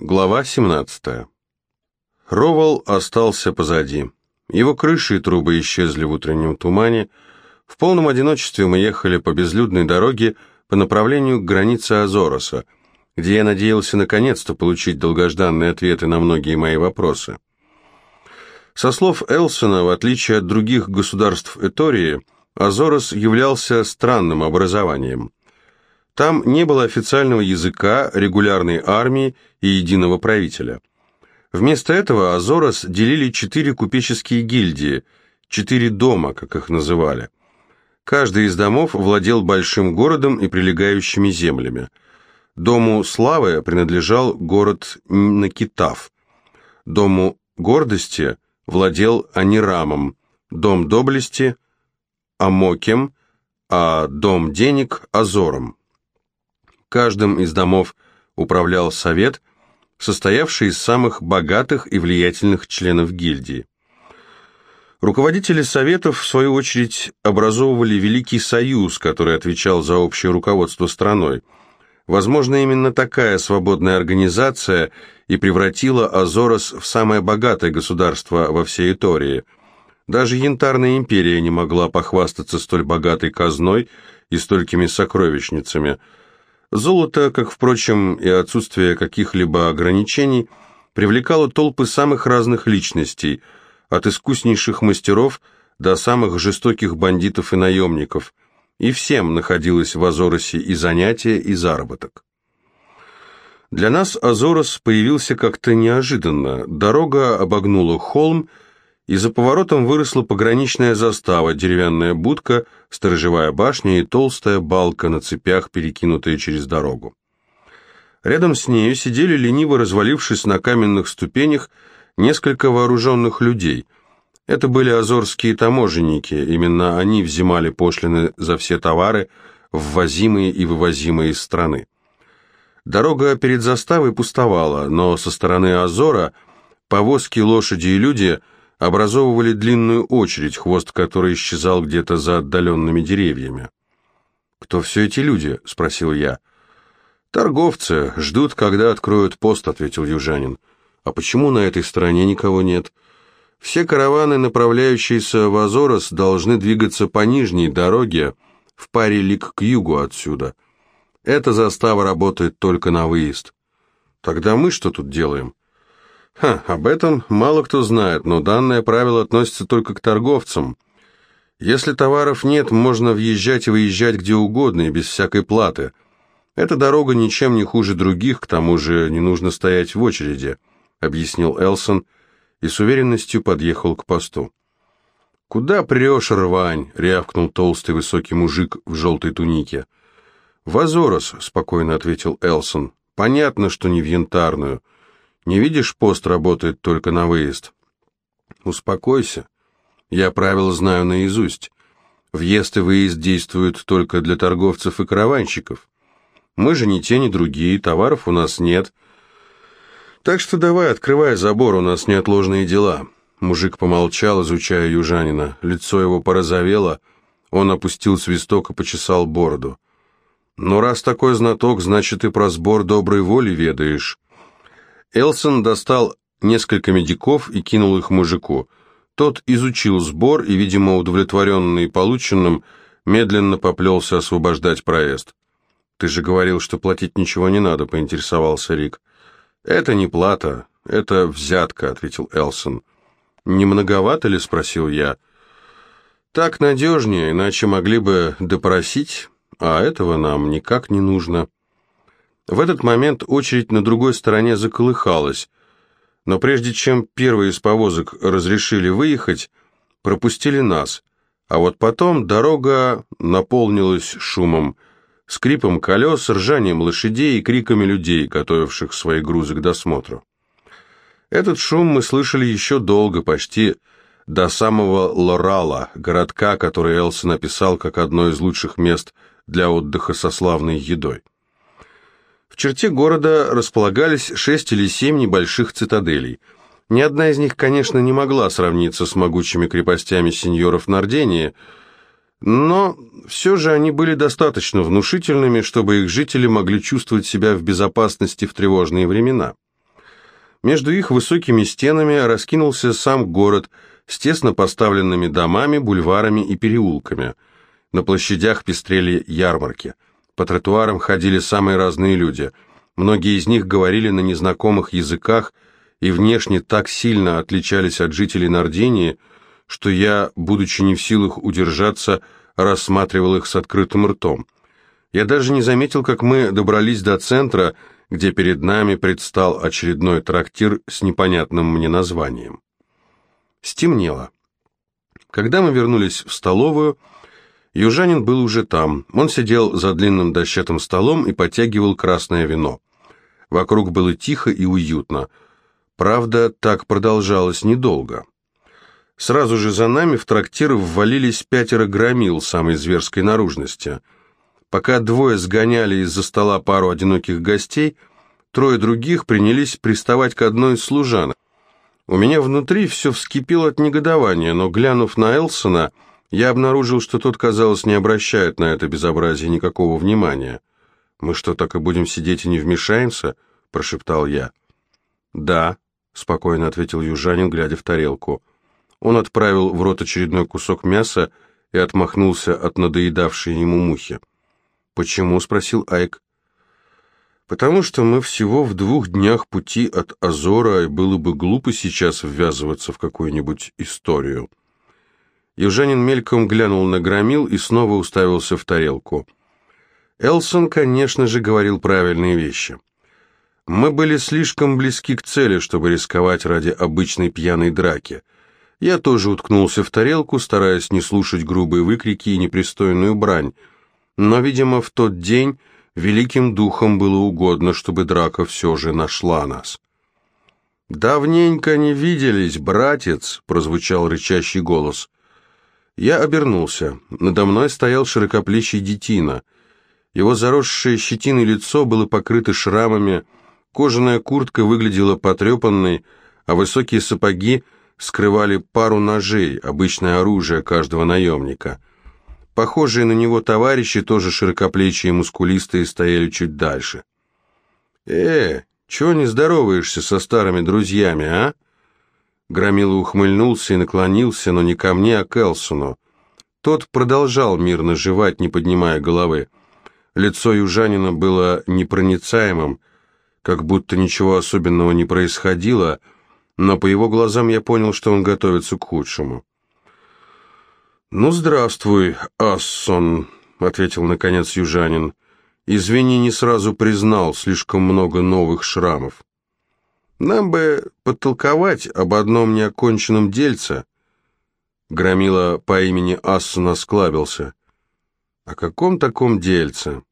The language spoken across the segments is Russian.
Глава 17. Ровал остался позади. Его крыши и трубы исчезли в утреннем тумане. В полном одиночестве мы ехали по безлюдной дороге по направлению к границе Азороса, где я надеялся наконец-то получить долгожданные ответы на многие мои вопросы. Со слов Элсона, в отличие от других государств Этории, Азорос являлся странным образованием – там не было официального языка, регулярной армии и единого правителя. Вместо этого Азорос делили четыре купеческие гильдии, четыре дома, как их называли. Каждый из домов владел большим городом и прилегающими землями. Дому славы принадлежал город Накитав. Дому гордости владел Анирамом, дом доблести – Амокем, а дом денег – Азором. Каждым из домов управлял совет, состоявший из самых богатых и влиятельных членов гильдии. Руководители советов, в свою очередь, образовывали Великий Союз, который отвечал за общее руководство страной. Возможно, именно такая свободная организация и превратила Азорос в самое богатое государство во всей Итории. Даже Янтарная империя не могла похвастаться столь богатой казной и столькими сокровищницами – Золото, как, впрочем, и отсутствие каких-либо ограничений, привлекало толпы самых разных личностей, от искуснейших мастеров до самых жестоких бандитов и наемников, и всем находилось в Азоросе и занятие, и заработок. Для нас Азорос появился как-то неожиданно. Дорога обогнула холм, и за поворотом выросла пограничная застава, деревянная будка, сторожевая башня и толстая балка на цепях, перекинутая через дорогу. Рядом с нею сидели, лениво развалившись на каменных ступенях, несколько вооруженных людей. Это были азорские таможенники, именно они взимали пошлины за все товары, ввозимые и вывозимые из страны. Дорога перед заставой пустовала, но со стороны Азора повозки, лошади и люди – образовывали длинную очередь, хвост которой исчезал где-то за отдаленными деревьями. «Кто все эти люди?» — спросил я. «Торговцы. Ждут, когда откроют пост», — ответил южанин. «А почему на этой стороне никого нет?» «Все караваны, направляющиеся в Азорос, должны двигаться по нижней дороге, в паре лик к югу отсюда. Эта застава работает только на выезд». «Тогда мы что тут делаем?» Ха, об этом мало кто знает, но данное правило относится только к торговцам. Если товаров нет, можно въезжать и выезжать где угодно и без всякой платы. Эта дорога ничем не хуже других, к тому же не нужно стоять в очереди, объяснил Элсон и с уверенностью подъехал к посту. «Куда прешь, рвань?» — рявкнул толстый высокий мужик в желтой тунике. «В Азорос», — спокойно ответил Элсон. «Понятно, что не в Янтарную». Не видишь, пост работает только на выезд. Успокойся. Я правила знаю наизусть. Въезд и выезд действуют только для торговцев и караванщиков. Мы же ни те, ни другие, товаров у нас нет. Так что давай, открывай забор, у нас неотложные дела. Мужик помолчал, изучая южанина. Лицо его порозовело, он опустил свисток и почесал бороду. «Ну, раз такой знаток, значит, и про сбор доброй воли ведаешь. Элсон достал несколько медиков и кинул их мужику. Тот изучил сбор и, видимо, удовлетворенный полученным, медленно поплелся освобождать проезд. «Ты же говорил, что платить ничего не надо», — поинтересовался Рик. «Это не плата, это взятка», — ответил Элсон. «Не многовато ли?» — спросил я. «Так надежнее, иначе могли бы допросить, а этого нам никак не нужно». В этот момент очередь на другой стороне заколыхалась, но прежде чем первые из повозок разрешили выехать, пропустили нас, а вот потом дорога наполнилась шумом, скрипом колес, ржанием лошадей и криками людей, готовивших свои грузы к досмотру. Этот шум мы слышали еще долго, почти до самого Лорала, городка, который Элсон написал как одно из лучших мест для отдыха со славной едой. Черте города располагались шесть или семь небольших цитаделей. Ни одна из них, конечно, не могла сравниться с могучими крепостями сеньоров Нардении, но все же они были достаточно внушительными, чтобы их жители могли чувствовать себя в безопасности в тревожные времена. Между их высокими стенами раскинулся сам город с тесно поставленными домами, бульварами и переулками. На площадях пестрели ярмарки. По тротуарам ходили самые разные люди. Многие из них говорили на незнакомых языках и внешне так сильно отличались от жителей Нардении, что я, будучи не в силах удержаться, рассматривал их с открытым ртом. Я даже не заметил, как мы добрались до центра, где перед нами предстал очередной трактир с непонятным мне названием. Стемнело. Когда мы вернулись в столовую, южанин был уже там. Он сидел за длинным дощатым столом и подтягивал красное вино. Вокруг было тихо и уютно. Правда, так продолжалось недолго. Сразу же за нами в трактир ввалились пятеро громил самой зверской наружности. Пока двое сгоняли из-за стола пару одиноких гостей, трое других принялись приставать к одной из служанок. У меня внутри все вскипело от негодования, но, глянув на Элсона, я обнаружил, что тот, казалось, не обращает на это безобразие никакого внимания. «Мы что, так и будем сидеть и не вмешаемся?» – прошептал я. «Да», – спокойно ответил южанин, глядя в тарелку. Он отправил в рот очередной кусок мяса и отмахнулся от надоедавшей ему мухи. «Почему?» — спросил Айк. «Потому что мы всего в двух днях пути от Азора, и было бы глупо сейчас ввязываться в какую-нибудь историю». Южанин мельком глянул на громил и снова уставился в тарелку. Элсон, конечно же, говорил правильные вещи. Мы были слишком близки к цели, чтобы рисковать ради обычной пьяной драки — я тоже уткнулся в тарелку, стараясь не слушать грубые выкрики и непристойную брань. Но, видимо, в тот день великим духом было угодно, чтобы драка все же нашла нас. «Давненько не виделись, братец!» — прозвучал рычащий голос. Я обернулся. Надо мной стоял широкоплечий детина. Его заросшее щетиной лицо было покрыто шрамами, кожаная куртка выглядела потрепанной, а высокие сапоги — скрывали пару ножей, обычное оружие каждого наемника. Похожие на него товарищи, тоже широкоплечие и мускулистые, стояли чуть дальше. «Э, чего не здороваешься со старыми друзьями, а?» Громила ухмыльнулся и наклонился, но не ко мне, а к Элсону. Тот продолжал мирно жевать, не поднимая головы. Лицо южанина было непроницаемым, как будто ничего особенного не происходило, — но по его глазам я понял, что он готовится к худшему. «Ну, здравствуй, Ассон», — ответил наконец южанин. «Извини, не сразу признал, слишком много новых шрамов. Нам бы подтолковать об одном неоконченном дельце». Громила по имени Ассон осклабился. «О каком таком дельце?»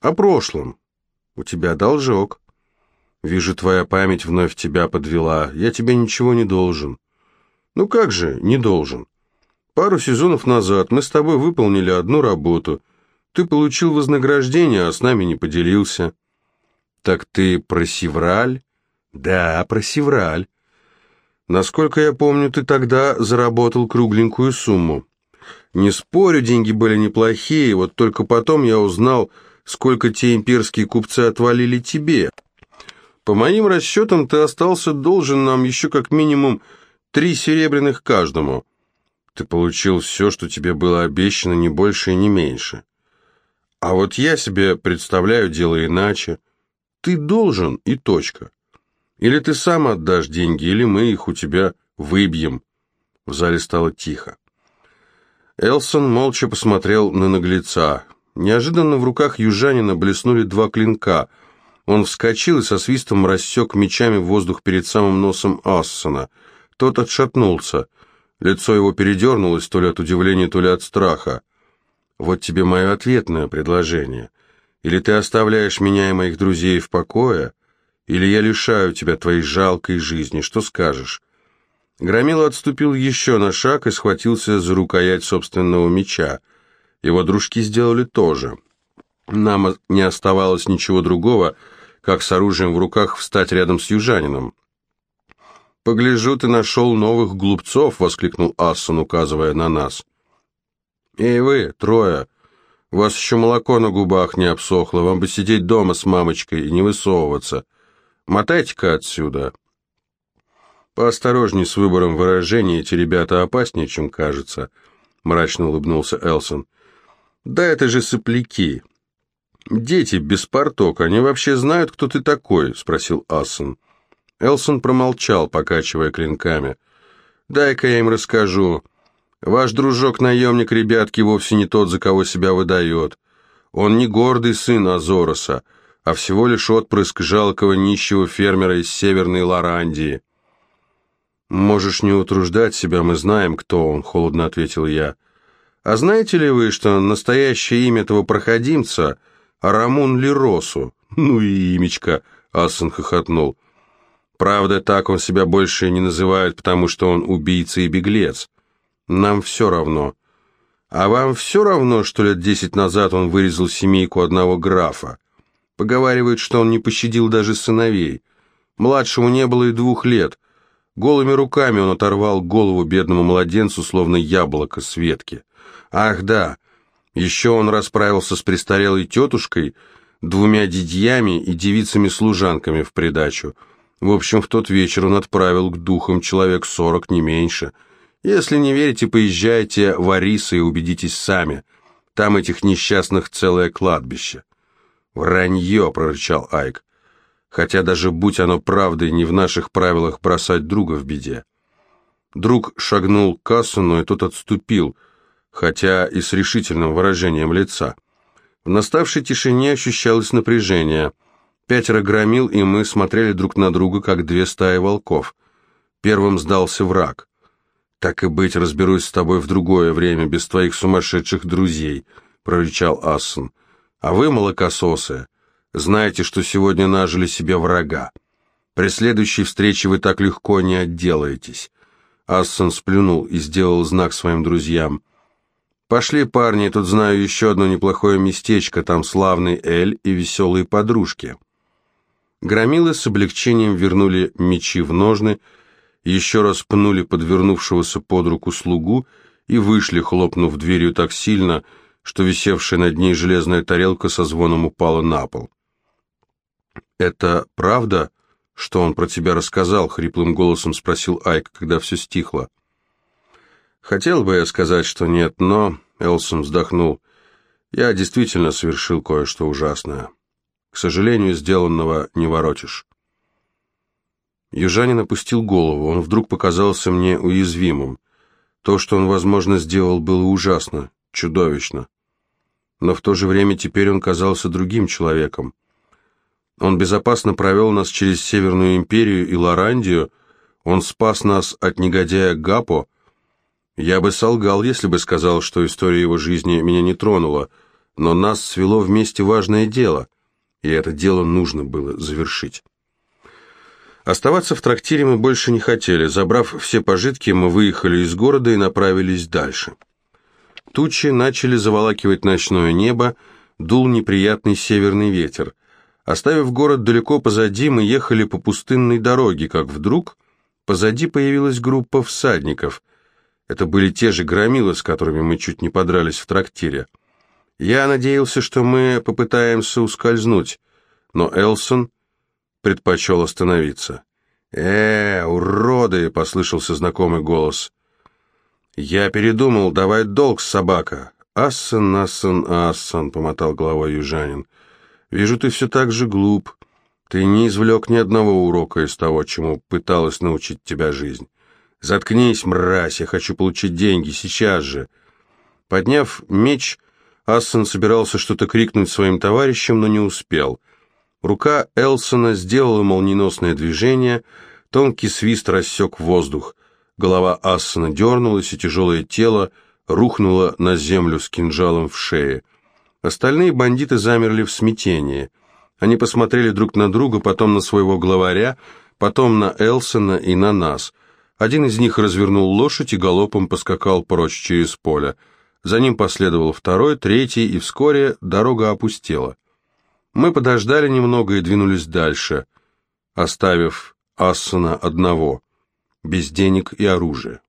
«О прошлом. У тебя должок». Вижу, твоя память вновь тебя подвела. Я тебе ничего не должен. Ну как же, не должен. Пару сезонов назад мы с тобой выполнили одну работу. Ты получил вознаграждение, а с нами не поделился. Так ты про Севраль? Да, про Севраль. Насколько я помню, ты тогда заработал кругленькую сумму. Не спорю, деньги были неплохие, вот только потом я узнал, сколько те имперские купцы отвалили тебе. По моим расчетам, ты остался должен нам еще как минимум три серебряных каждому. Ты получил все, что тебе было обещано, не больше и не меньше. А вот я себе представляю дело иначе. Ты должен и точка. Или ты сам отдашь деньги, или мы их у тебя выбьем. В зале стало тихо. Элсон молча посмотрел на наглеца. Неожиданно в руках южанина блеснули два клинка — он вскочил и со свистом рассек мечами воздух перед самым носом Ассона. Тот отшатнулся. Лицо его передернулось то ли от удивления, то ли от страха. «Вот тебе мое ответное предложение. Или ты оставляешь меня и моих друзей в покое, или я лишаю тебя твоей жалкой жизни. Что скажешь?» Громила отступил еще на шаг и схватился за рукоять собственного меча. Его дружки сделали то же. Нам не оставалось ничего другого, — как с оружием в руках встать рядом с южанином. «Погляжу, ты нашел новых глупцов!» — воскликнул Ассон, указывая на нас. «Эй вы, трое! У вас еще молоко на губах не обсохло, вам бы сидеть дома с мамочкой и не высовываться. Мотайте-ка отсюда!» Поосторожней с выбором выражений, эти ребята опаснее, чем кажется, мрачно улыбнулся Элсон. Да это же сопляки. Дети без порток, они вообще знают, кто ты такой? спросил Ассон. Элсон промолчал, покачивая клинками. «Дай-ка я им расскажу. Ваш дружок-наемник, ребятки, вовсе не тот, за кого себя выдает. Он не гордый сын Азороса, а всего лишь отпрыск жалкого нищего фермера из Северной Лорандии». «Можешь не утруждать себя, мы знаем, кто он», — холодно ответил я. «А знаете ли вы, что настоящее имя этого проходимца — Рамун Леросу?» «Ну и имечко», — Ассен хохотнул. Правда, так он себя больше не называет, потому что он убийца и беглец. Нам все равно. А вам все равно, что лет десять назад он вырезал семейку одного графа? Поговаривают, что он не пощадил даже сыновей. Младшему не было и двух лет. Голыми руками он оторвал голову бедному младенцу, словно яблоко с ветки. Ах да, еще он расправился с престарелой тетушкой, двумя дядьями и девицами-служанками в придачу – в общем, в тот вечер он отправил к духам человек сорок, не меньше. Если не верите, поезжайте в Ариса и убедитесь сами. Там этих несчастных целое кладбище. «Вранье!» — прорычал Айк. «Хотя даже будь оно правдой, не в наших правилах бросать друга в беде». Друг шагнул к Кассону, и тот отступил, хотя и с решительным выражением лица. В наставшей тишине ощущалось напряжение — Пятеро громил, и мы смотрели друг на друга, как две стаи волков. Первым сдался враг. «Так и быть, разберусь с тобой в другое время, без твоих сумасшедших друзей», — прорычал Ассен. «А вы, молокососы, знаете, что сегодня нажили себе врага. При следующей встрече вы так легко не отделаетесь». Ассен сплюнул и сделал знак своим друзьям. «Пошли, парни, тут знаю еще одно неплохое местечко, там славный Эль и веселые подружки». Громилы с облегчением вернули мечи в ножны, еще раз пнули подвернувшегося под руку слугу и вышли, хлопнув дверью так сильно, что висевшая над ней железная тарелка со звоном упала на пол. «Это правда, что он про тебя рассказал?» — хриплым голосом спросил Айк, когда все стихло. «Хотел бы я сказать, что нет, но...» — Элсон вздохнул. «Я действительно совершил кое-что ужасное». К сожалению, сделанного не воротишь. Южанин опустил голову, он вдруг показался мне уязвимым. То, что он, возможно, сделал, было ужасно, чудовищно. Но в то же время теперь он казался другим человеком. Он безопасно провел нас через Северную империю и Лорандию, он спас нас от негодяя Гапо. Я бы солгал, если бы сказал, что история его жизни меня не тронула, но нас свело вместе важное дело — и это дело нужно было завершить. Оставаться в трактире мы больше не хотели. Забрав все пожитки, мы выехали из города и направились дальше. Тучи начали заволакивать ночное небо, дул неприятный северный ветер. Оставив город далеко позади, мы ехали по пустынной дороге, как вдруг позади появилась группа всадников. Это были те же громилы, с которыми мы чуть не подрались в трактире. Я надеялся, что мы попытаемся ускользнуть, но Элсон предпочел остановиться. «Э, уроды!» — послышался знакомый голос. «Я передумал, давай долг, собака!» «Ассан, Ассан, Ассан!» — помотал головой южанин. «Вижу, ты все так же глуп. Ты не извлек ни одного урока из того, чему пыталась научить тебя жизнь. Заткнись, мразь, я хочу получить деньги, сейчас же!» Подняв меч, Ассен собирался что-то крикнуть своим товарищам, но не успел. Рука Элсона сделала молниеносное движение, тонкий свист рассек воздух. Голова Ассена дернулась, и тяжелое тело рухнуло на землю с кинжалом в шее. Остальные бандиты замерли в смятении. Они посмотрели друг на друга, потом на своего главаря, потом на Элсона и на нас. Один из них развернул лошадь и галопом поскакал прочь через поле. За ним последовал второй, третий, и вскоре дорога опустела. Мы подождали немного и двинулись дальше, оставив Ассона одного, без денег и оружия.